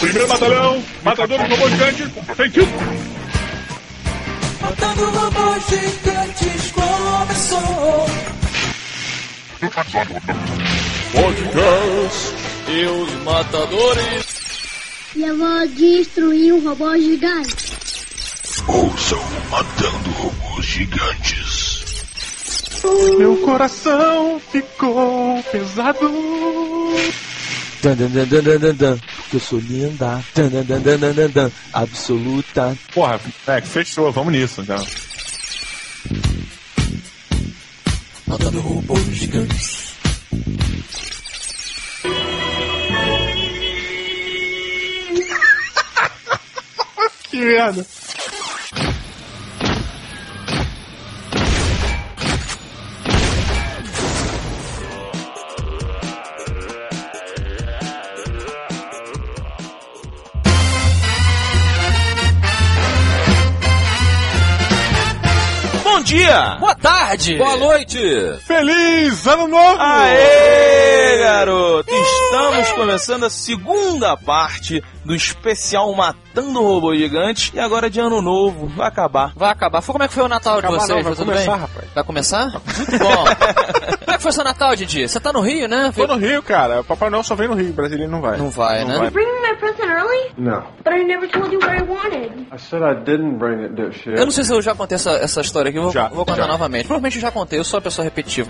Primeiro batalhão, matador de robôs gigantes, thank you. Matando robôs gigantes começou. Podcast. E os matadores. E eu vou destruir um robô gigante. Ouçam Matando Robôs Gigantes. Meu coração ficou pesado. Dan, dan, dan, dan, dan, dan, dan, porque eu sou linda. Dan, dan, dan, dan, dan, dan, dan, absoluta. Porra, é, fechou, vamos nisso, então. Matando robôs gigantes. Que merda. Dia! Boa tarde. Boa noite. Feliz ano novo! Aê, garoto! Estamos começando a segunda parte do especial Matando Robô Gigante e agora de ano novo. Vai acabar. Vai acabar. Foi como é que foi o Natal de vocês? não, vai Foi tudo começar, bem? rapaz. Vai começar? Muito bom. como é que foi seu Natal, Didi? Você tá no Rio, né? Tô no Rio, cara. Papai Noel só vem no Rio, Brasília não vai. Não vai, né? vai. No. But I never told you what I wanted. I said I didn't bring it, dipshit. Eu não sei se eu já contei essa, essa história aqui, eu vou, Já, vou contar já. novamente. Provavelmente eu já contei, eu sou uma pessoa repetitiva.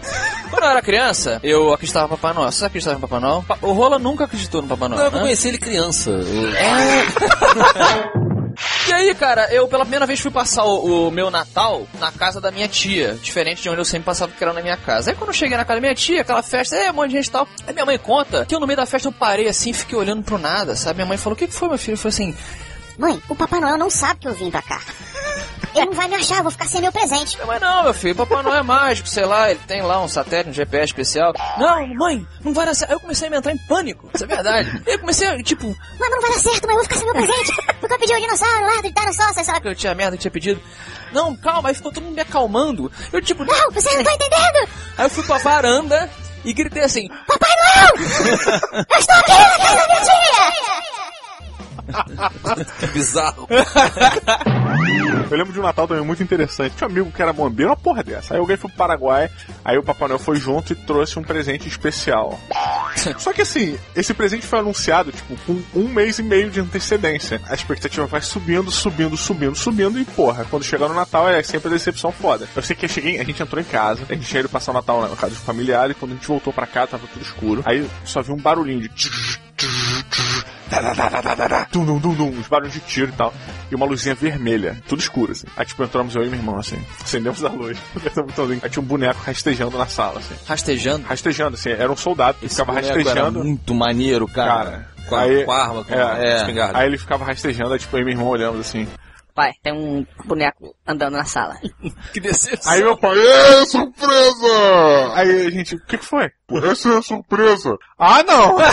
Quando eu era criança, eu acreditava no Papai Noel. Você acreditava no Papai Noel? O Rola nunca acreditou no Papai Noel, Não, eu né? conheci ele criança. Eu- E aí, cara, eu pela primeira vez fui passar o, o meu Natal na casa da minha tia, diferente de onde eu sempre passava que era na minha casa. Aí quando eu cheguei na casa da minha tia, aquela festa, é, um monte de gente e tal. Aí minha mãe conta que eu no meio da festa eu parei assim, fiquei olhando pro nada, sabe? Minha mãe falou: "O que que foi, meu filho?" Eu falei assim: Mãe, o Papai Noel não sabe que eu vim pra cá. Ele não vai me achar, eu vou ficar sem meu presente. Minha mãe, não, meu filho, Papai Noel é mágico, sei lá, ele tem lá um satélite, um GPS especial. Não, mãe, não vai dar certo. Aí eu comecei a me entrar em pânico, isso é verdade. Aí eu comecei a, tipo, Mas não vai dar certo, mãe, eu vou ficar sem meu presente. Porque eu pedi o dinossauro lá do dinossauro, sei lá. que eu tinha merda que tinha pedido. Não, calma, aí ficou todo mundo me acalmando. Eu, tipo, Não, você não tá entendendo. Aí eu fui pra varanda e gritei assim: Papai Noel! Eu estou aqui na casa da minha tia! Que bizarro. Eu lembro de um Natal também muito interessante. Tinha um amigo que era bombeiro, uma porra dessa. Aí alguém foi pro Paraguai, aí o Papai Noel foi junto e trouxe um presente especial. Só que assim, esse presente foi anunciado, tipo, com um mês e meio de antecedência. A expectativa vai subindo, subindo, subindo, subindo, e porra, quando chega no Natal é sempre a decepção foda. Eu sei que eu cheguei, a gente entrou em casa, a gente tinha ido passar o Natal na casa de familiar, e quando a gente voltou pra cá, tava tudo escuro. Aí só vi um barulhinho de. Uns barulhos de tiro e tal. E uma luzinha vermelha, tudo escuro, assim. Aí, tipo, entramos eu e meu irmão, assim. Acendemos a luz. Aí tinha um boneco rastejando na sala, assim. rastejando. Rastejando, assim. Era um soldado que ficava rastejando. muito maneiro, cara. Cara, Com a, aí, com a arma, com é, a espingarda. aí ele ficava rastejando, aí, tipo, eu e meu irmão olhamos, assim. Pai, tem um boneco andando na sala. Que decepção. Aí meu pai, é surpresa! Aí a gente, o que que foi? Essa é a surpresa. Ah, não!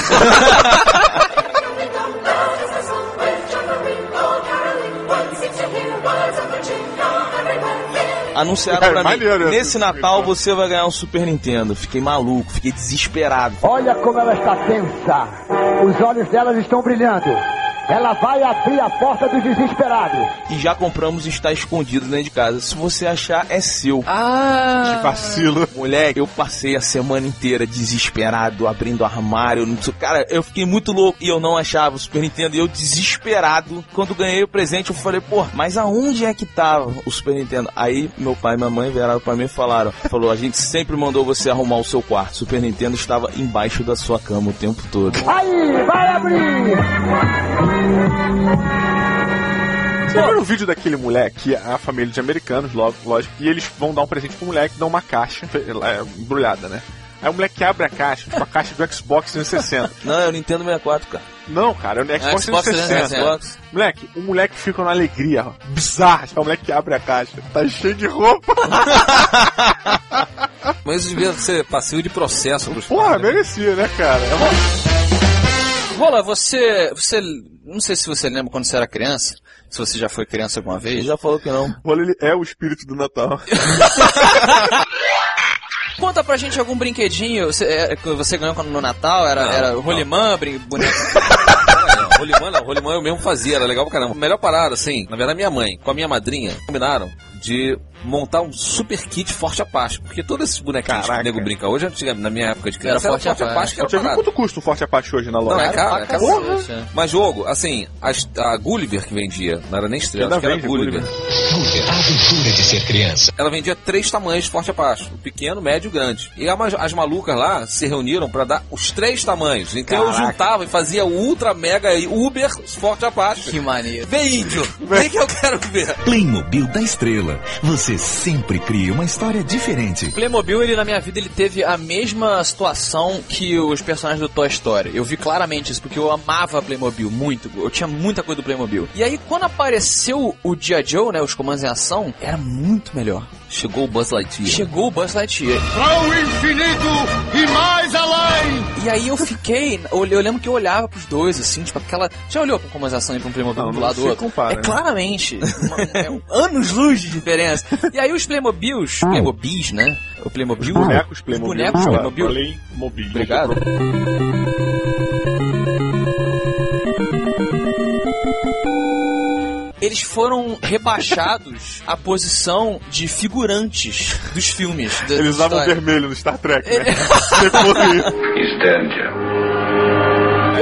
Anunciaram É, pra mim, maneiro nesse. Natal você vai ganhar um Super Nintendo. Fiquei maluco, fiquei desesperado. Olha como ela está tensa. Os olhos delas estão brilhando. Ela vai abrir a porta dos desesperados. E já compramos e está escondido dentro de casa. Se você achar, é seu. Ah! Que vacilo. Moleque, eu passei a semana inteira desesperado, abrindo armário. Não sei, cara, eu fiquei muito louco e eu não achava o Super Nintendo. E eu desesperado. Quando ganhei o presente, eu falei, pô, mas aonde é que tava o Super Nintendo? Aí meu pai e minha mãe vieram pra mim e falaram: falou, a gente sempre mandou você arrumar o seu quarto. O Super Nintendo estava embaixo da sua cama o tempo todo. Aí, vai abrir! Você viu o vídeo daquele moleque, é a família de americanos, logo, lógico, e eles vão dar um presente pro moleque, dão uma caixa é, embrulhada, né? Aí o moleque abre a caixa, tipo a caixa do Xbox 360. Não, é o Nintendo 64, cara. Não, cara, é o Xbox, Xbox 360. 360. Moleque, o moleque fica numa alegria ó, bizarra. É o moleque que abre a caixa, tá cheio de roupa. Mas isso devia ser passivo de processo pros Porra, né? merecia, né, cara? É uma- Rola, você. Você. Não sei se você lembra quando você era criança. Se você já foi criança alguma Ele vez. já falou que não. Olha, ele é o espírito do Natal. Conta pra gente algum brinquedinho você, é, que você ganhou quando- no Natal, era, Não, era não. rolimã, boneco. Rolimã não, Rolimã eu mesmo fazia, era legal pra caramba. Melhor parada, assim, na verdade minha mãe com a minha madrinha combinaram de montar um super kit Forte Apache, porque todos esses bonequinhos que Caraca. o nego brinca hoje, antiga- na minha época de criança, Era era Forte Forte Apache. Apache que era quanto custa um Forte Apache hoje na loja? Não, é caro, é caro. é. Mas jogo, assim, as- a, Gulliver que vendia, não era nem estrela, acho que era vende Gulliver. A aventura de ser criança. Ela vendia três tamanhos de Forte Apache, o pequeno, médio e grande. E a as malucas lá se reuniram pra dar os três tamanhos. Então eu Caraca. juntava e fazia o Ultra Mega e Uber Forte Apache. Que maneiro. Vem, índio! Vem que eu quero ver! Playmobil da Estrela. Você sempre cria uma história diferente. Playmobil, ele na minha vida, ele teve a mesma situação que os personagens do Toy Story. Eu vi claramente isso, porque eu amava Playmobil muito. Eu tinha muita coisa do Playmobil. E aí, quando apareceu o Dia Joe, né, os comandos em ação, era muito melhor. Chegou o Buzz Lightyear. Chegou o Buzz Lightyear. Ao infinito e mais além! E aí eu fiquei, eu, eu lembro que eu olhava pros dois, assim, tipo aquela... Já olhou pra comandos em ação e pra um Playmobil Não, do lado do outro? compara, é né? claramente. uma- é anos-luz de diferença. E aí os Playmobils, Playmobis, né? O Playmobil... Bonecos Playmobil. Bonecos sei lá, Playmobil. Playmobil. Obrigado. Eles foram rebaixados à posição de figurantes dos filmes. da- Eles usavam vermelho no Star Trek, né? Foi-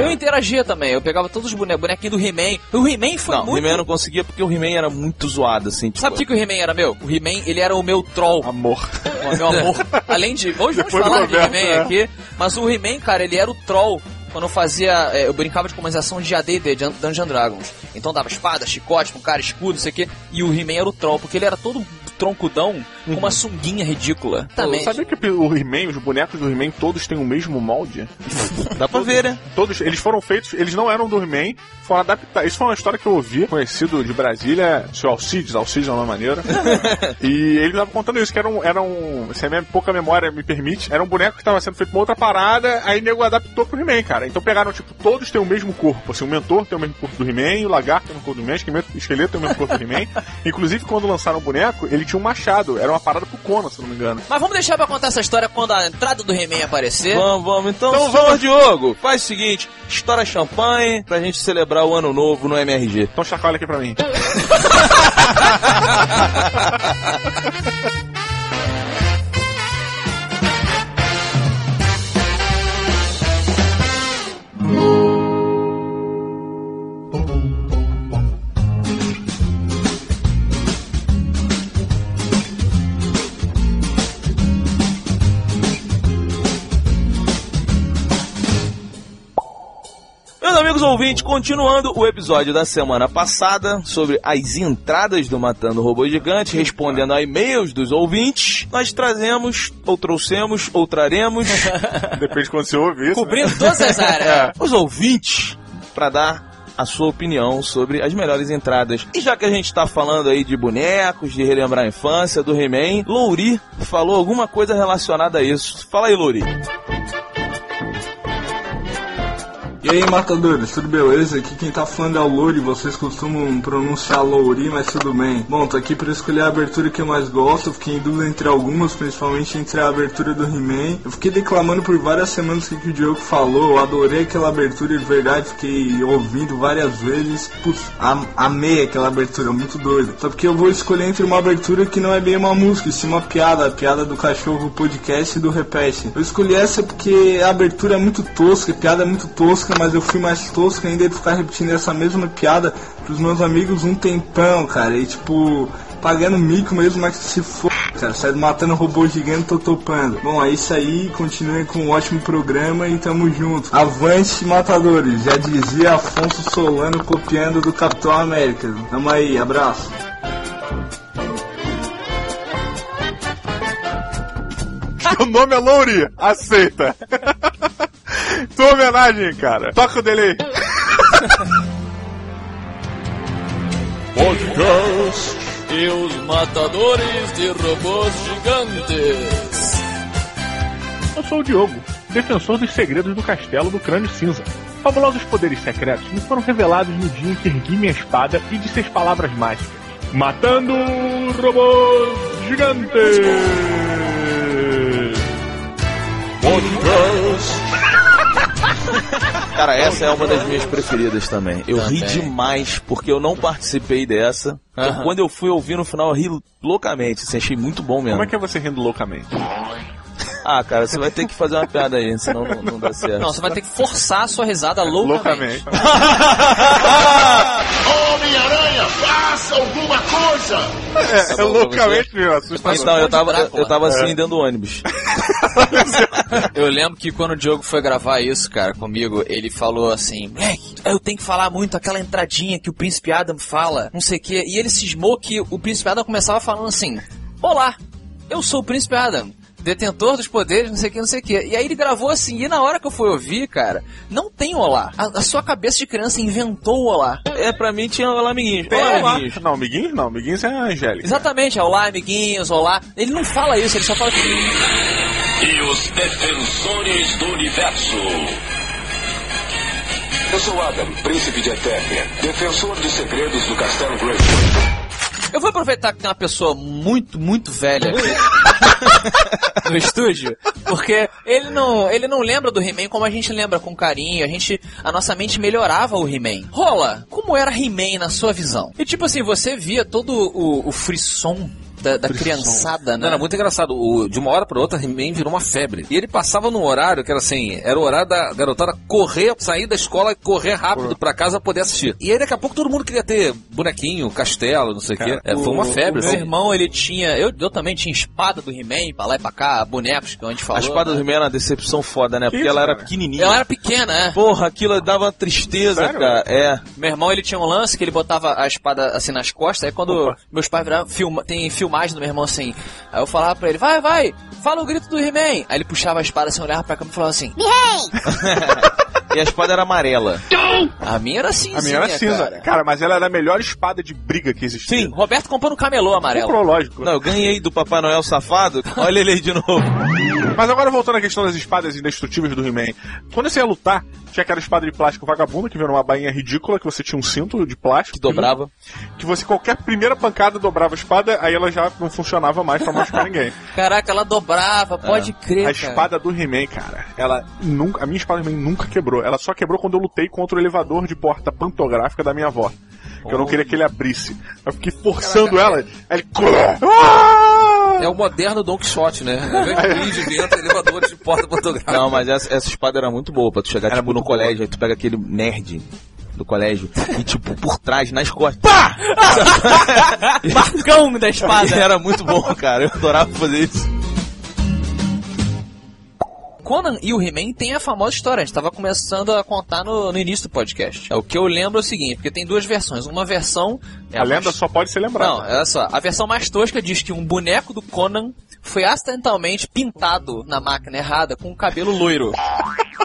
Eu interagia também, eu pegava todos os bone- bonequinhos do He-Man. O He-Man foi Não, o muito... He-Man eu não conseguia porque o He-Man era muito zoado, assim. Tipo, Sabe o que, que o He-Man era meu? O He-Man, ele era o meu troll. Amor. O meu amor. Além de. Hoje vamos Depois do falar de He-Man é. aqui. Mas o He-Man, cara, ele era o troll. Quando eu fazia. é, eu brincava de comunização de ADD, de Dungeon Dragons. Então dava espada, chicote com cara, escudo, não sei o quê. E o He-Man era o troll, porque ele era todo troncudão com uma sunguinha ridícula. Também. Sabia que o He-Man, os bonecos do He-Man, todos têm o mesmo molde? Dá pra ver, né? Todos, eles foram feitos, eles não eram do He-Man, foram adaptados. Isso foi uma história que eu ouvi, conhecido de Brasília, seu Alcides, Alcides é uma maneira. e ele tava contando isso, que era um, era um se a minha pouca memória me permite, era um boneco que tava sendo feito uma outra parada, aí o nego adaptou pro He-Man, cara. Então pegaram, tipo, todos têm o mesmo corpo. Assim, o mentor tem o mesmo corpo do He-Man, o lagarto tem o mesmo corpo do He-Man, o esqueleto- tem o mesmo corpo do He-Man. Inclusive, quando lançaram o boneco, ele tinha um machado, era uma parada pro Conan, se não me engano. Mas vamos deixar pra contar essa história quando a entrada do He-Man aparecer. Vamos, vamos. Então, Então vamos. Diogo, faz o seguinte: estoura champanhe pra gente celebrar o ano novo no MRG. Então chacoalha aqui pra mim. Ouvintes, continuando o episódio da semana passada sobre as entradas do Matando Robô Gigante, respondendo a e-mails dos ouvintes, nós trazemos, ou trouxemos, ou traremos, Depende de quando você ouvir isso. né? Cobrindo todas as áreas. É. os ouvintes para dar a sua opinião sobre as melhores entradas. E já que a gente tá falando aí de bonecos, de relembrar a infância, do He-Man, Louri falou alguma coisa relacionada a isso. Fala aí, Louri. E aí, matadores, tudo beleza? Aqui quem tá falando é o Louri, vocês costumam pronunciar Louri, mas tudo bem. Bom, tô aqui pra escolher a abertura que eu mais gosto, fiquei em dúvida entre algumas, principalmente entre a abertura do He-Man. Eu fiquei declamando por várias semanas o que o Diogo falou, eu adorei aquela abertura, de verdade, fiquei ouvindo várias vezes. Putz, am- amei aquela abertura, muito doido. Só porque eu vou escolher entre uma abertura que não é bem uma música, sim uma piada, a piada do cachorro podcast e do repete. Eu escolhi essa porque a abertura é muito tosca, a piada é muito tosca, mas eu fui mais tosco ainda de ficar repetindo essa mesma piada pros meus amigos um tempão, cara. E tipo, pagando mico mesmo, mas se for, cara, saindo matando robô gigante, tô topando. Bom, é isso aí, continuem com um ótimo programa e tamo junto. Avante, matadores, já dizia Afonso Solano copiando do Capitão América. Tamo aí, abraço. Seu nome é Louri, aceita. Tua homenagem, cara. Toca o delay. Podcast e os matadores de robôs gigantes. Eu sou o Diogo, defensor dos segredos do castelo do crânio cinza. Fabulosos poderes secretos me foram revelados no dia em que ergui minha espada e disse as palavras mágicas. Matando robôs gigantes! Cara, essa é uma das minhas preferidas também. Eu ri Também. demais porque eu não participei dessa. Quando eu fui ouvir no final, eu ri loucamente. Assim, achei muito bom mesmo. Como é que é você rindo loucamente? Ah, cara, você vai ter que fazer uma piada aí, senão não, não dá certo. Não, você vai ter que forçar a sua risada loucamente. Loucamente. Homem-Aranha, faça alguma coisa! É, é loucamente meu, assustador. Então, eu tava, eu, eu tava assim É. dentro do ônibus. Eu lembro que quando o Diogo foi gravar isso, cara, comigo, ele falou assim: Moleque, eu tenho que falar muito aquela entradinha que o Príncipe Adam fala, não sei o quê. E ele cismou que o Príncipe Adam começava falando assim: Olá, eu sou o Príncipe Adam. Detentor dos poderes, não sei o que, não sei o que. E aí ele gravou assim, e na hora que eu fui ouvir, cara, não tem olá. A, a sua cabeça de criança inventou o olá. É, pra mim tinha Olá Amiguinhos. Tem Olá, olá. amiguinhos. Não, amiguinhos não. Amiguinhos é a Angélica. Exatamente, é olá, amiguinhos, olá. Ele não fala isso, ele só fala assim. E os defensores do universo. Eu sou Adam, príncipe de Eternia, defensor dos segredos do Castelo Grayskull. Eu vou aproveitar que tem uma pessoa muito, muito velha no estúdio, porque ele não, ele não lembra do He-Man como a gente lembra com carinho, a gente, a nossa mente melhorava o He-Man. Rola, como era He-Man na sua visão? E tipo assim, você via todo o, o frisson da, da criançada, Não, né? era muito engraçado. O, de uma hora pra outra, He-Man virou uma febre. E ele passava num horário que era assim, era o horário da garotada correr, sair da escola e correr rápido pra casa pra poder assistir. E aí daqui a pouco todo mundo queria ter bonequinho, castelo, não sei o quê. É, foi uma febre, O meu assim. irmão, ele tinha. Eu, eu também tinha espada do He-Man, pra lá e pra cá, bonecos que a gente A falou. espada né? do He-Man era uma decepção foda, né? Porque isso, ela era cara? pequenininha. Ela era pequena, né? Porra, aquilo dava uma tristeza, Sério? cara. É. Meu irmão, ele tinha um lance que ele botava a espada assim nas costas, aí quando Opa. meus pais viravam, filma, tem filmagem do meu irmão assim, aí eu falava pra ele, vai, vai, fala o grito do He-Man. Aí ele puxava a espada assim, olhava pra câmera e falava assim, E a espada era amarela. a minha era cinza. A minha era cinza. Cara. Cara. mas ela era a melhor espada de briga que existia. Sim, Roberto comprou no camelô amarelo. Comprou, lógico. Não, eu ganhei do Papai Noel safado. Olha ele aí de novo. Mas agora voltando à questão das espadas indestrutíveis do He-Man. Quando você ia lutar, tinha aquela espada de plástico vagabunda que veio numa bainha ridícula, que você tinha um cinto de plástico. Que dobrava. Que você, qualquer primeira pancada, dobrava a espada, aí ela já não funcionava mais pra machucar ninguém. Caraca, ela dobrava, pode crer, A cara. espada do He-Man, cara, ela nunca. A minha espada do He-Man nunca quebrou. Ela só quebrou quando eu lutei contra o elevador de porta pantográfica da minha avó. Que eu não queria que ele abrisse. Eu fiquei forçando ela. Aí ele. Ah! É o moderno Don Quixote, né? Invés de vento, elevador de porta fotográfica. Não, mas essa, essa espada era muito boa pra tu chegar, Era tipo, no boa. colégio, aí tu pega aquele nerd do colégio e, tipo, por trás, nas costas. Pá! Marcão da E espada. era muito bom, cara. Eu adorava fazer isso. Conan e o He-Man tem a famosa história, a gente tava começando a contar no, no início do podcast. É, o que eu lembro é o seguinte, porque tem duas versões. Uma versão... É A lenda mais- só pode ser lembrada. Não, olha só. A versão mais tosca diz que um boneco do Conan foi acidentalmente pintado na máquina errada com o cabelo loiro.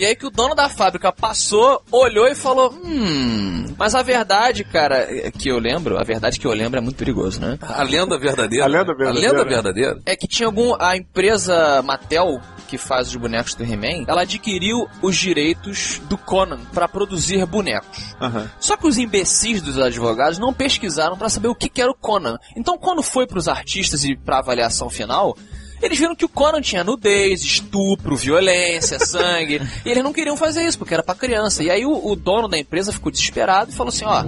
E aí que o dono da fábrica passou, olhou e falou, hum... Mas a verdade, cara, é que eu lembro, a verdade que eu lembro é muito perigoso, né? A lenda verdadeira. A lenda verdadeira. A lenda verdadeira. É que tinha algum... A empresa Mattel, que faz os bonecos do He-Man, ela adquiriu os direitos do Conan pra produzir bonecos. Aham. Só que os imbecis dos advogados não pesquisaram pra saber o que, que era o Conan. Então, quando foi pros artistas e pra avaliação final, eles viram que o Conan tinha nudez, estupro, violência, sangue. e eles não queriam fazer isso, porque era pra criança. E aí o, o dono da empresa ficou desesperado e falou assim, ó...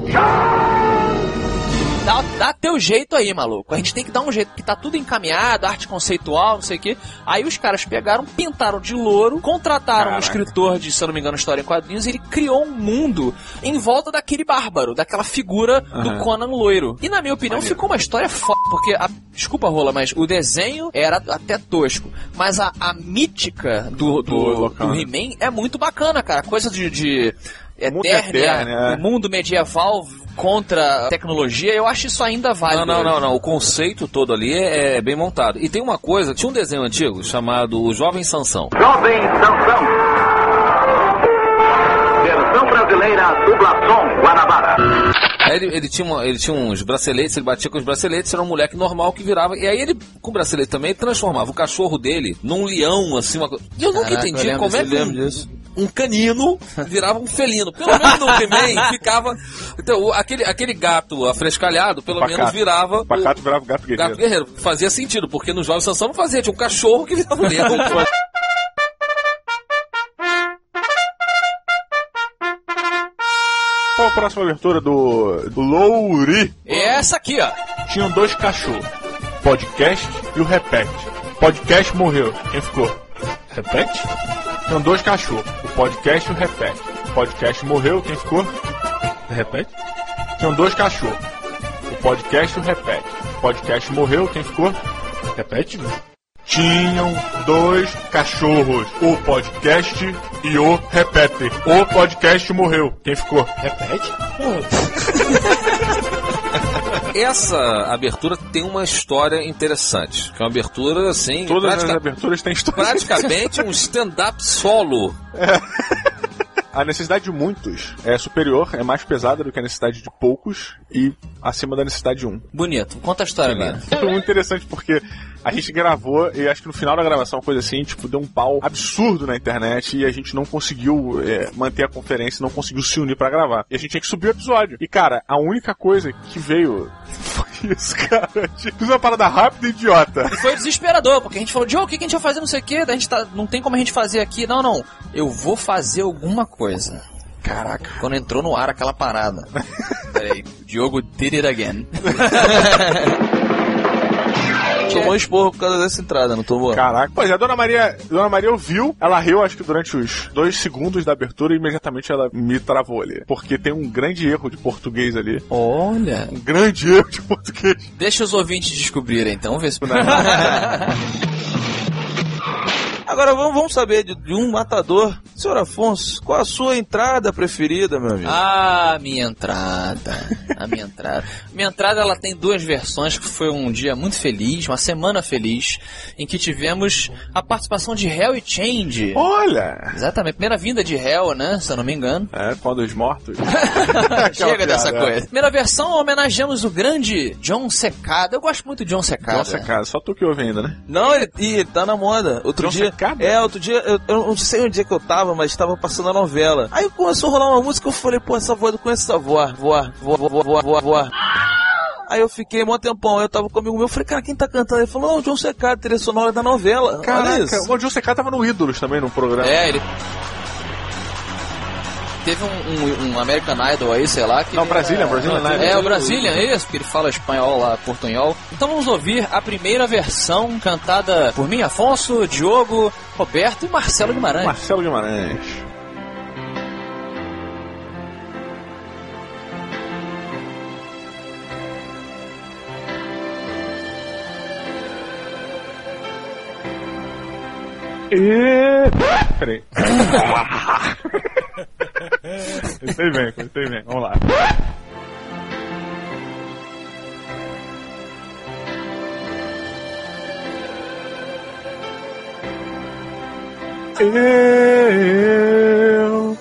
Dá, dá teu jeito aí, maluco. A gente tem que dar um jeito, porque tá tudo encaminhado, arte conceitual, não sei o quê. Aí os caras pegaram, pintaram de louro, contrataram um Caraca. escritor de, se eu não me engano, história em quadrinhos, e ele criou um mundo em volta daquele bárbaro, daquela figura do Aham. Conan loiro. E na minha opinião, ficou uma história foda, porque, a, desculpa, Rola, mas o desenho era até tosco. Mas a, a mítica do, do, Do do né? He-Man é muito bacana, cara. Coisa de. de Eternia, eterno, é. o mundo medieval contra a tecnologia, eu acho isso ainda válido. Não, não, não, não. O conceito todo ali é, é bem montado. E tem uma coisa, tinha um desenho antigo chamado O Jovem Sansão. Jovem Sansão. Versão brasileira, dublação Guanabara. Aí ele, ele tinha uma- ele tinha uns braceletes, ele batia com os braceletes, era um moleque normal que virava. E aí ele, com o bracelete também, transformava o cachorro dele num leão, assim, uma coisa. E eu nunca Caraca, entendi eu como é que um canino virava um felino. Pelo menos no He-Man ficava. Então, aquele, aquele gato afrescalhado, pelo Pacato. menos virava. Pacato o, virava gato guerreiro. Gato guerreiro. Fazia sentido, porque nos Jovens Sansão não fazia. Tinha um cachorro que virava um leão. Qual a próxima abertura do Louri? É essa aqui, ó. Tinham dois cachorros. Podcast e o Repete. Podcast morreu. Quem ficou? Repete? Tinham dois cachorros. Podcast o Repete. O podcast morreu. Quem ficou? Repete? Tinham dois cachorros. O podcast o Repete. O podcast morreu. Quem ficou? Repete. Tinham dois cachorros. O podcast e o Repete. O podcast morreu. Quem ficou? Repete? Essa abertura tem uma história interessante. Que é uma abertura, assim. Todas pratica- as aberturas têm história. Praticamente um stand-up solo. A necessidade de muitos é superior, é mais pesada do que a necessidade de poucos e acima da necessidade de um. Bonito. Conta a história, Lina. Foi muito interessante porque a gente gravou e acho que no final da gravação, uma coisa assim, tipo, deu um pau absurdo na internet e a gente não conseguiu é, manter a conferência, não conseguiu se unir pra gravar. E a gente tinha que subir o episódio. E cara, a única coisa que veio isso, cara. A gente Fiz uma parada rápida e idiota. E foi desesperador, porque a gente falou, Joe, o que que a gente vai fazer, não sei o quê, a gente tá, não tem como a gente fazer aqui. Não, não, eu vou fazer alguma coisa. Caraca. Quando entrou no ar aquela parada. Peraí, Diogo did it again. Tomou esporro por causa dessa entrada, não tomou? Caraca. Pois é, a Dona Maria, Dona Maria ouviu, ela riu acho que durante os dois segundos da abertura e imediatamente ela me travou ali. Porque tem um grande erro de português ali. Olha. Um grande erro de português. Deixa os ouvintes descobrirem, então, vamos ver se... Agora vamos, vamos saber de, de um matador. Senhor Afonso, qual a sua entrada preferida, meu amigo? Ah, minha entrada. A minha entrada. Minha entrada ela tem duas versões, que foi um dia muito feliz, uma semana feliz, em que tivemos a participação de Hell e Change. Olha! Exatamente, primeira vinda de Hell, né? Se eu não me engano. É, quando os mortos. Chega dessa piada, é. coisa. Primeira versão, homenageamos o grande John Secada. Eu gosto muito de John Secada. Nossa, cara, só tu que ouve ainda, né? Não, ele, ele tá na moda. Outro John dia. Secada? É, outro dia, eu, eu não sei onde é que eu tava, mas tava passando a novela. Aí começou a rolar uma música, eu falei, pô, essa voz, eu conheço essa voz, voz, voz, voz, voz, voz, voz. Aí eu fiquei um tempão, eu tava comigo meu, eu falei, cara, quem tá cantando? Ele falou, não, o John Secada, trilha sonora da novela. Olha Caraca, isso. o John Secada tava no Ídolos também, no programa. É, ele. Teve um, um- um American Idol aí, sei lá. Que Não, Brasília, Brasília Idol. É, o Brasília, isso, porque ele fala espanhol lá, portunhol. Então vamos ouvir a primeira versão cantada por mim, Afonso, Diogo, Roberto e Marcelo Guimarães. Marcelo Guimarães. E... Peraí. Comecei bem, comecei bem. Vamos lá. Eu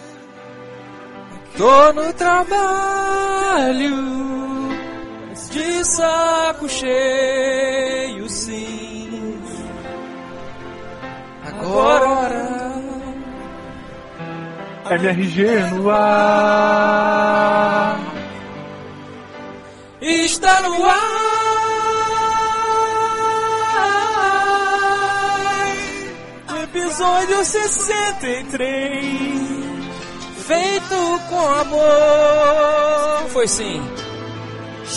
Tô no trabalho, de saco cheio, sim. Agora. MRG no ar. Está no ar. Episódio 63. Feito com amor. Foi sim.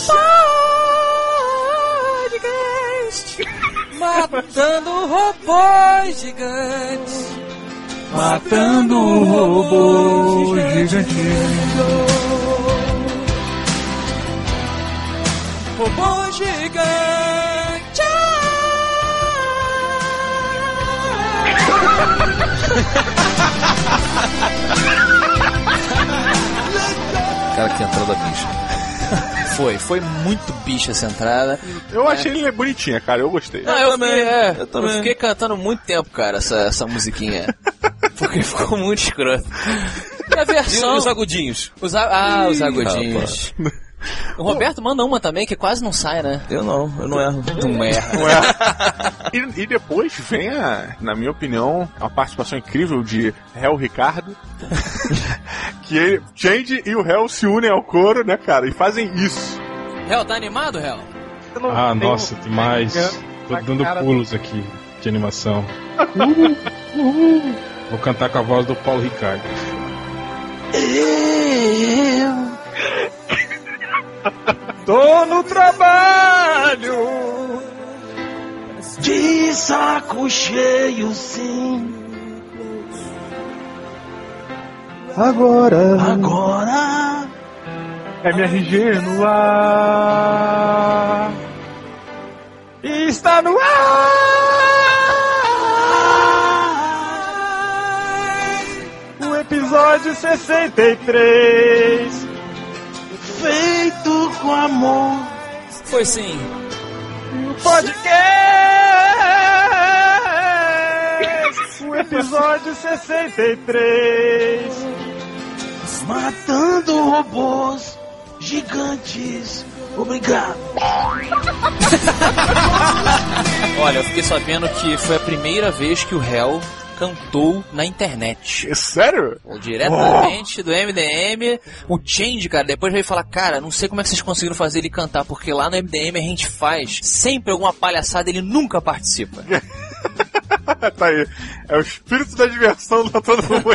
Podcast. Matando robôs gigantes. Matando o robô gigante. Robô gigante. Cara, que entrada bicha. Foi, foi muito bicha essa entrada. Eu achei ele bonitinha, cara. Eu gostei. Não, eu, também, fiquei, é, eu eu, também. fiquei cantando muito tempo, cara, essa, essa musiquinha. Porque ficou muito escroto. E a E versão. os agudinhos? Os a- ah, os agudinhos. O Roberto manda uma também que quase não sai, né? Eu não, eu não erro. Não erra. Não é? E, e depois vem a, na minha opinião, a participação incrível de Hel Ricardo. que ele, Change e o Hel se unem ao coro, né, cara? E fazem isso. Hel, tá animado, Hel? Ah, nossa, demais. Tô dando pulos aqui de animação. Vou cantar com a voz do Paulo Ricardo. Eu Tô no trabalho. De saco cheio, sim. Agora. Agora. MRG no ar. Está no ar. O episódio 63. Feito com amor. Foi sim. Podcast. O episódio 63. Matando robôs gigantes. Obrigado. Olha, eu fiquei sabendo que foi a primeira vez que o réu cantou na internet. Sério? Diretamente do MDM. O Change, cara, depois veio falar, cara, não sei como é que vocês conseguiram fazer ele cantar, porque lá no MDM a gente faz sempre alguma palhaçada, ele nunca participa. tá aí. É o espírito da diversão da todo mundo.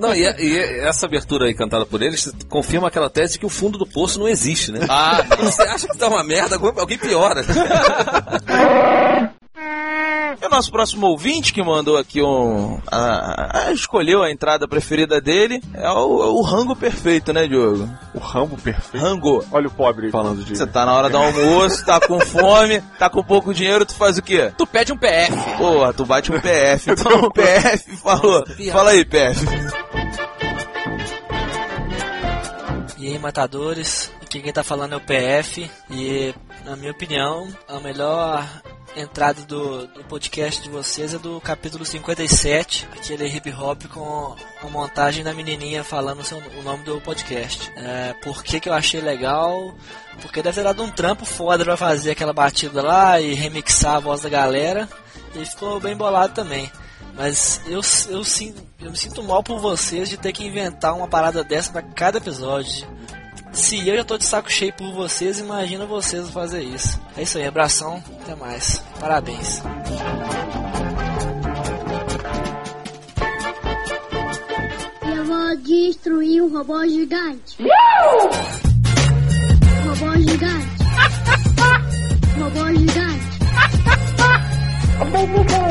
Não, e, e essa abertura aí cantada por eles confirma aquela tese que o fundo do poço não existe, né? Ah, você acha que tá uma merda, alguém piora. O nosso próximo ouvinte que mandou aqui um. A, a- escolheu a entrada preferida dele é o, o rango perfeito, né, Diogo? O Rambo perfeito. Rango. Olha o pobre falando de. Você tá na hora do almoço, tá com fome, tá com pouco dinheiro, tu faz o quê? Tu pede um PF. Porra, tu bate um PF. Então o PF falou. Fala aí, PF. E aí, matadores? Aqui quem tá falando é o PF. E, na minha opinião, a melhor entrada do, do podcast de vocês é do capítulo 57, aquele hip hop com a montagem da menininha falando o seu- o nome do podcast. É, por que, que eu achei legal? Porque deve ter dado um trampo foda pra fazer aquela batida lá e remixar a voz da galera. E ficou bem bolado também. Mas eu, eu, sinto, eu me sinto mal por vocês de ter que inventar uma parada dessa pra cada episódio. Se eu já tô de saco cheio por vocês, imagina vocês fazer isso. É isso aí, abração, até mais. Parabéns. Eu vou destruir um robô gigante. Robô gigante. Robô gigante. Robô, robô.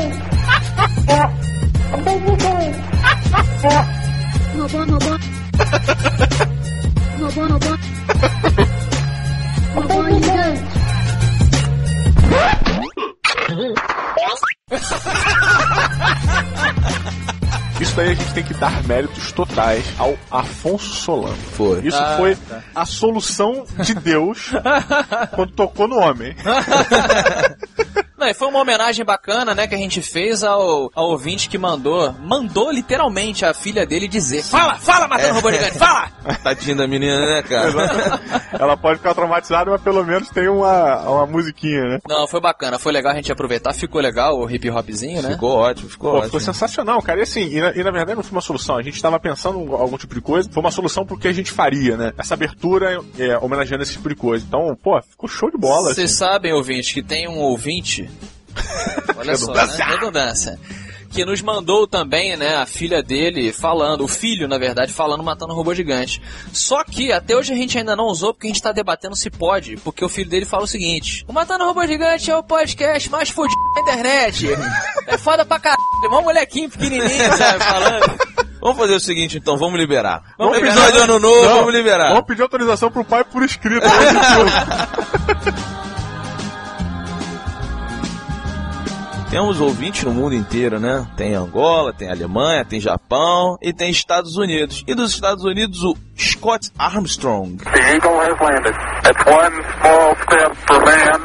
Robô, robô. Isso daí a gente tem que dar méritos totais ao Afonso Solano. Foi. Isso Ah, foi tá. a solução de Deus quando tocou no homem. Não, e foi uma homenagem bacana, né, que a gente fez ao, ao ouvinte que mandou, mandou literalmente a filha dele dizer: Fala, fala, matando É. robô gigante, fala! Tadinha da menina, né, cara? Ela pode ficar traumatizada, mas pelo menos tem uma, uma musiquinha, né? Não, foi bacana, foi legal a gente aproveitar, ficou legal o hip hopzinho, né? Ficou ótimo, ficou Pô, ótimo. ficou sensacional, cara. E assim, e na, e na verdade não foi uma solução. A gente tava pensando em algum tipo de coisa, foi uma solução pro que a gente faria, né? Essa abertura é, homenageando esse tipo de coisa. Então, pô, ficou show de bola. Vocês assim. sabem, ouvinte, que tem um ouvinte. Olha só, Redundância. né? Redundância. Que nos mandou também, né, a filha dele falando, o filho, na verdade, falando matando um robô gigante. Só que até hoje a gente ainda não usou porque a gente tá debatendo se pode, porque o filho dele fala o seguinte: O Matando um Robô Gigante é o podcast mais fodido da internet. É foda pra caralho. Mó molequinho pequenininho, sabe, falando. Vamos fazer o seguinte, então, vamos liberar. Vamos Episódio liberar. ano novo, Não, vamos liberar. Vamos pedir autorização pro pai por escrito. Temos ouvintes no mundo inteiro, né? Tem Angola, tem Alemanha, tem Japão e tem Estados Unidos. E dos Estados Unidos, o Scott Armstrong. The Eagle has landed. One small step for man,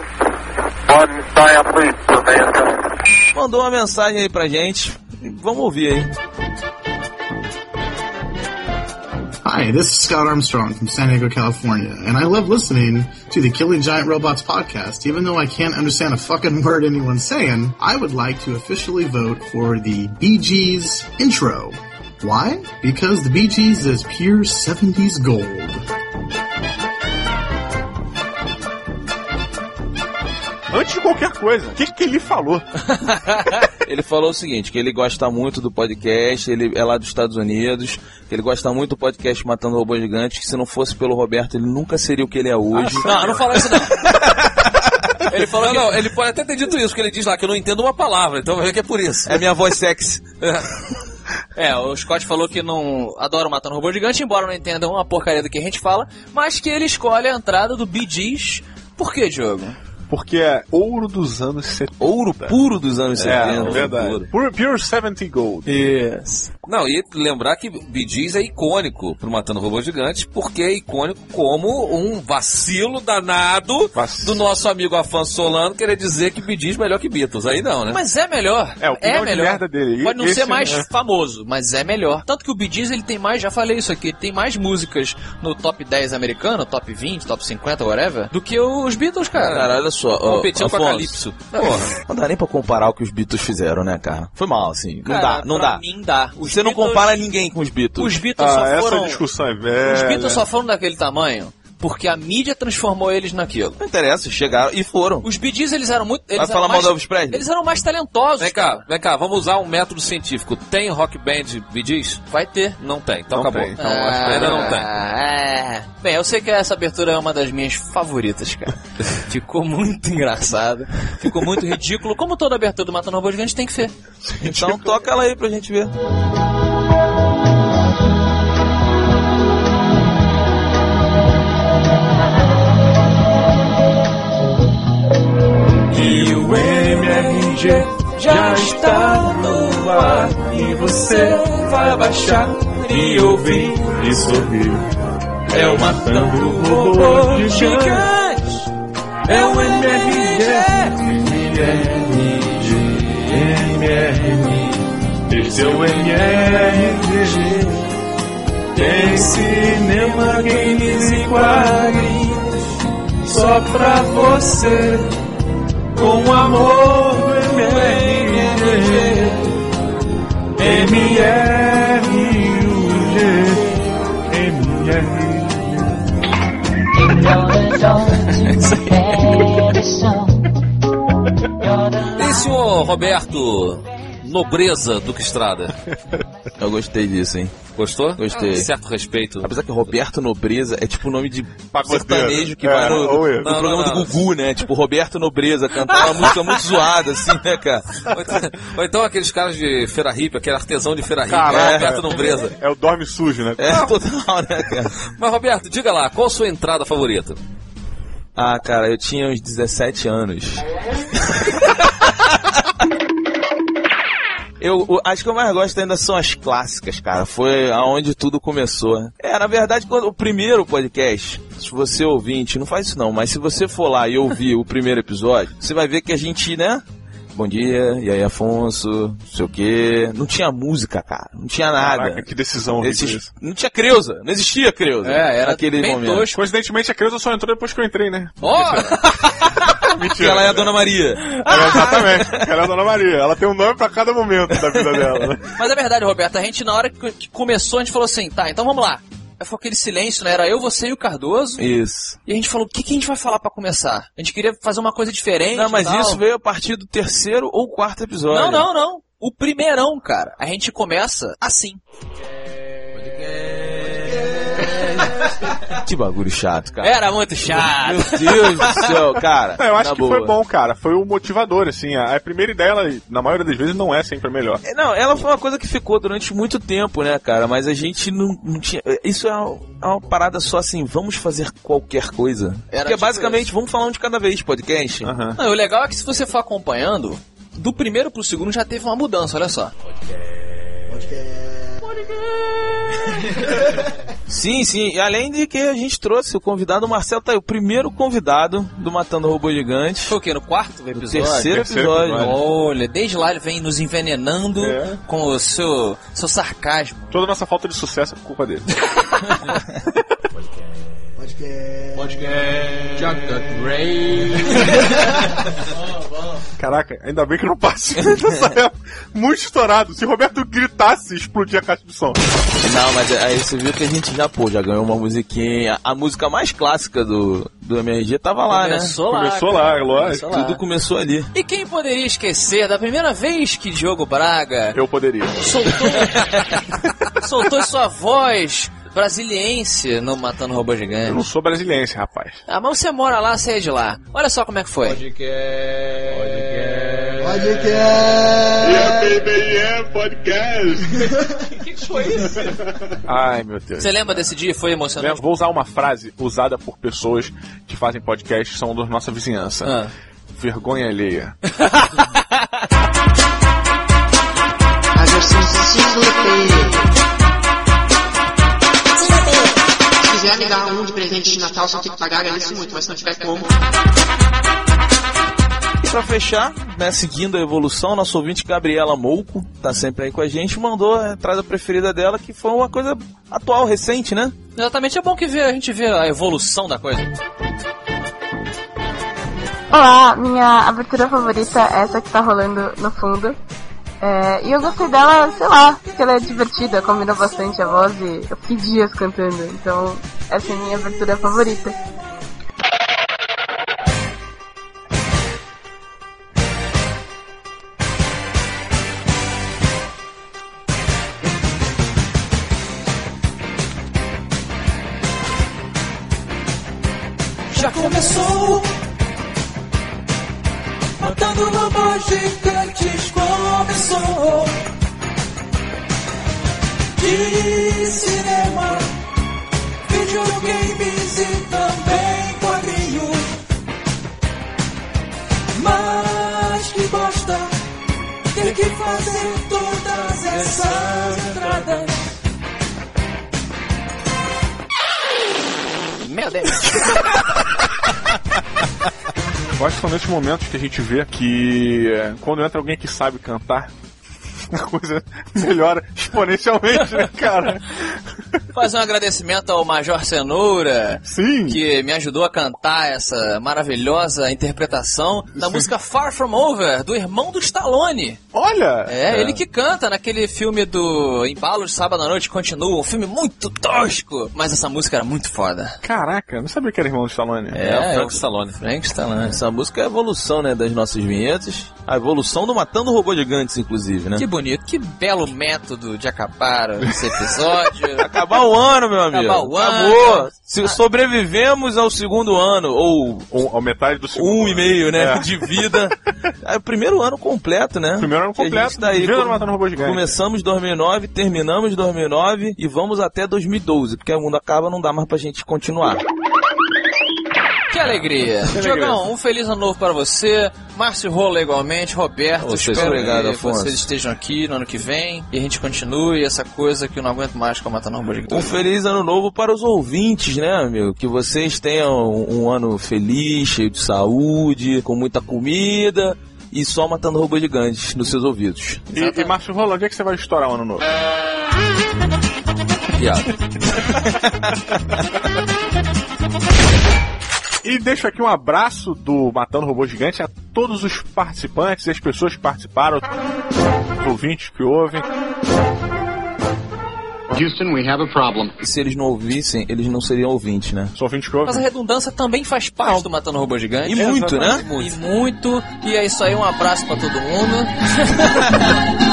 one giant leap for mankind. Mandou uma mensagem aí pra gente. Vamos ouvir aí. Hi, this is Scott Armstrong from San Diego, California, and I love listening to the Killing Giant Robots podcast. Even though I can't understand a fucking word anyone's saying, I would like to officially vote for the BG's intro. Why? Because the BG's is pure 70s gold. Antes de qualquer coisa, o que, que ele falou? Ele falou o seguinte, que ele gosta muito do podcast, ele é lá dos Estados Unidos, que ele gosta muito do podcast Matando Robô Gigante, que se não fosse pelo Roberto, ele nunca seria o que ele é hoje. Não, não fala isso não. Ele falou não, não, ele pode até ter dito isso, porque ele diz lá que eu não entendo uma palavra, então vai ver que é por isso. É minha voz sexy. É, o Scott falou que não adora o Matando Robô Gigante, embora não entenda uma porcaria do que a gente fala, mas que ele escolhe a entrada do Bee Gees. Por que, Diogo? Porque é ouro dos anos 70. Ouro puro dos anos É, 70. é verdade. Pure, pure 70 Gold. Yes. Não, e lembrar que Bee Gees é icônico pro Matando Robô Gigante, porque é icônico como um vacilo danado do nosso amigo Afonso Solano querer dizer que Bee Gees é melhor que Beatles. Aí não, né? Mas é melhor. É, o de melhor. merda dele. Pode não esse ser mais é- famoso, mas é melhor. Tanto que o Bee Gees, ele tem mais, já falei isso aqui, ele tem mais músicas no top 10 americano, top 20, top 50, whatever, do que os Beatles, cara. Cara, só. ó, Competindo com Afonso, Calypso. Porra, não dá nem pra comparar o que os Beatles fizeram, né, cara? Foi mal, assim. Não Cara, dá, não pra dá. mim dá. Os Você não Beatles- compara ninguém com os Beatles. Os Beatles Ah, só essa foram... discussão é velha. Os Beatles só foram daquele tamanho porque a mídia transformou eles naquilo. Não interessa, chegaram e foram. Os Gees, eles eram muito... Eles Vai eram falar mal mais, do Elvis Presley? Eles eram mais talentosos. Vem cá, vem cá, vamos usar um método científico. Tem rock band Gees? Vai ter. Não tem, então Não acabou. tem. Então, acho que ainda não tem. É. Bem, eu sei que essa abertura é uma das minhas favoritas, cara. Ficou muito engraçado. Ficou muito ridículo. Como toda abertura do Matando Robô Gigante tem que ser. Então toca ela aí pra gente ver. E o MRG já está no ar e você vai baixar e ouvir e sorrir. É o Matando Robô Gigante. É o MRG. MRG. MRG. Esse é o MRG. Tem cinema, games e quadrinhos só pra você com amor do MRG. E senhor Roberto Nobreza Duque Estrada? Eu gostei disso, hein? Gostou? Gostei. Certo respeito. Apesar que Roberto Nobreza é tipo o nome de Pagodeiro. sertanejo que É, vai no, no Não, programa não, não. do Gugu, né? Tipo, Roberto Nobreza cantar uma música muito zoada, assim, né, cara? Ou então, ou então aqueles caras de feira hippie, aquele artesão de feira hippie, Caraca. Roberto Nobreza. É o dorme sujo, né? É total, né, cara? Mas Roberto, diga lá, qual a sua entrada favorita? Ah, cara, eu tinha uns 17 anos. Eu, o- acho que eu mais gosto ainda são as clássicas, cara. Foi aonde tudo começou. É, na verdade, quando, o primeiro podcast, se você ouvinte, não faz isso não, mas se você for lá e ouvir o primeiro episódio, você vai ver que a gente, né? Bom dia, e aí Afonso, não sei o quê. Não tinha música, cara. Não tinha nada. Caraca, que decisão Esses- isso. Não tinha Creuza, não existia Creuza. É, era naquele bem momento. tosco. Coincidentemente, a Creuza só entrou depois que eu entrei, né? Ó! Que Mentira. ela é a Dona Maria. É, exatamente. Ela é a Dona Maria. Ela tem um nome pra cada momento da vida dela. né? Mas é verdade, Roberto. A gente, na hora que começou, a gente falou assim: tá, então vamos lá. Aí foi aquele silêncio, né? Era eu, você e o Cardoso. Isso. E a gente falou: o que, que a gente vai falar pra começar? A gente queria fazer uma coisa diferente. Não, mas e tal. isso veio a partir do terceiro ou quarto episódio. Não, não, não. O primeirão, cara. A gente começa assim. Que bagulho chato, cara. Era muito chato. Meu Deus do céu, cara. Não, eu acho que boa. foi bom, cara. Foi o motivador, assim. A, a primeira ideia, ela, na maioria das vezes, não é sempre a melhor. É, Não, ela foi uma coisa que ficou durante muito tempo, né, cara? Mas a gente não, não tinha. Isso é uma, é uma parada só assim, vamos fazer qualquer coisa. Era Porque tipo basicamente, isso. vamos falar um de cada vez, podcast. Aham. Não, o legal é que se você for acompanhando, do primeiro pro segundo já teve uma mudança, olha só. Sim, sim. E além de que a gente trouxe o convidado, o Marcelo tá aí, o primeiro convidado do Matando Robô Gigante. Foi o quê? No quarto episódio? terceiro Terceiro episódio. episódio. Olha, desde lá ele vem nos envenenando É. com o seu, seu sarcasmo. Toda a nossa falta de sucesso é por culpa dele. Podcast. Jacket Ray. Caraca, ainda bem que não passei nessa época. Muito estourado. Se Roberto gritasse, explodia a caixa de som. Não, mas aí você viu que a gente já, pô, já ganhou uma musiquinha. A música mais clássica do, do MRG tava lá, Começou né? lá, Começou cara. lá, lógico. Começou lá. Tudo começou ali. E quem poderia esquecer da primeira vez que Diogo Braga Eu poderia. soltou, soltou sua voz brasiliense no Matando Robô Eu Gigante? não sou brasiliense, rapaz. Ah, mas você mora lá, você é de lá. Olha só como é que foi. Pode que é. Ai, meu Deus. Você lembra desse dia? Foi emocionante? Lembra? Vou usar uma frase usada por pessoas que fazem podcast, são da nossa vizinhança. Ah. Vergonha alheia. Quiser me dar um de presente de Natal, só tem que pagar, agradeço muito, mas se não tiver como. E pra fechar, né, seguindo a evolução, nosso ouvinte Gabriela Mouco, tá sempre aí com a gente, mandou a entrada preferida dela, que foi uma coisa atual, recente, né? Exatamente, é bom que vê, a gente vê a evolução da coisa. Olá, minha abertura favorita é essa que tá rolando no fundo. É, e eu gostei dela, sei lá, porque ela é divertida, combina bastante a voz e eu fiquei dias cantando. Então, essa é minha abertura favorita. Já começou. Matando robôs gigantes Começou. De cinema Eu acho que são nesses momentos que a gente vê que é, quando entra alguém que sabe cantar, a coisa melhora exponencialmente, né, cara? Fazer um agradecimento ao Major Cenoura, Sim. que me ajudou a cantar essa maravilhosa interpretação da música Far From Over, do irmão do Stallone. Olha! É, ele que canta naquele filme do Embalo de Sábado à Noite Continua, um filme muito tosco, mas essa música era muito foda. Caraca, não sabia que era irmão do Stallone. É, o Frank Stallone. Frank Stallone. Essa música é a evolução, né, das nossas vinhetas. A evolução do Matando Robô Gigantes, inclusive, né? Que bonito, que belo método de acabar esse episódio. Acabar o ano, meu amigo. Acabar o ano. Acabou. Se sobrevivemos ao segundo ano, ou Ou, ou metade do segundo. um e meio, né, É. de vida. É o primeiro ano completo, né? Primeiro ano Que a gente completo, tá aí, vivendo com- Matando Robô Gigante. Começamos 2009, terminamos 2009 e vamos até 2012, porque o mundo acaba, não dá mais pra gente continuar. Que alegria. Diogão, um feliz ano novo para você. Márcio Rola igualmente. Roberto, espero obrigado, que Afonso. vocês estejam aqui no ano que vem. E a gente continue essa coisa que eu não aguento mais com a Matando Robô Gigante. Um feliz ano novo para os ouvintes, né, amigo? Que vocês tenham um, um ano feliz, cheio de saúde, com muita comida e só matando robôs gigantes nos seus ouvidos. E, e Márcio Rola, onde é que você vai estourar o ano novo? Piada. E deixo aqui um abraço do Matando Robô Gigante a todos os participantes e as pessoas que participaram, os ouvintes que ouvem. Houston, we have a problem. Se eles não ouvissem, eles não seriam ouvintes, né? São ouvintes que Mas a redundância também faz parte do Matando Robô Gigante. E muito, né? E muito. E é isso aí, um abraço pra todo mundo.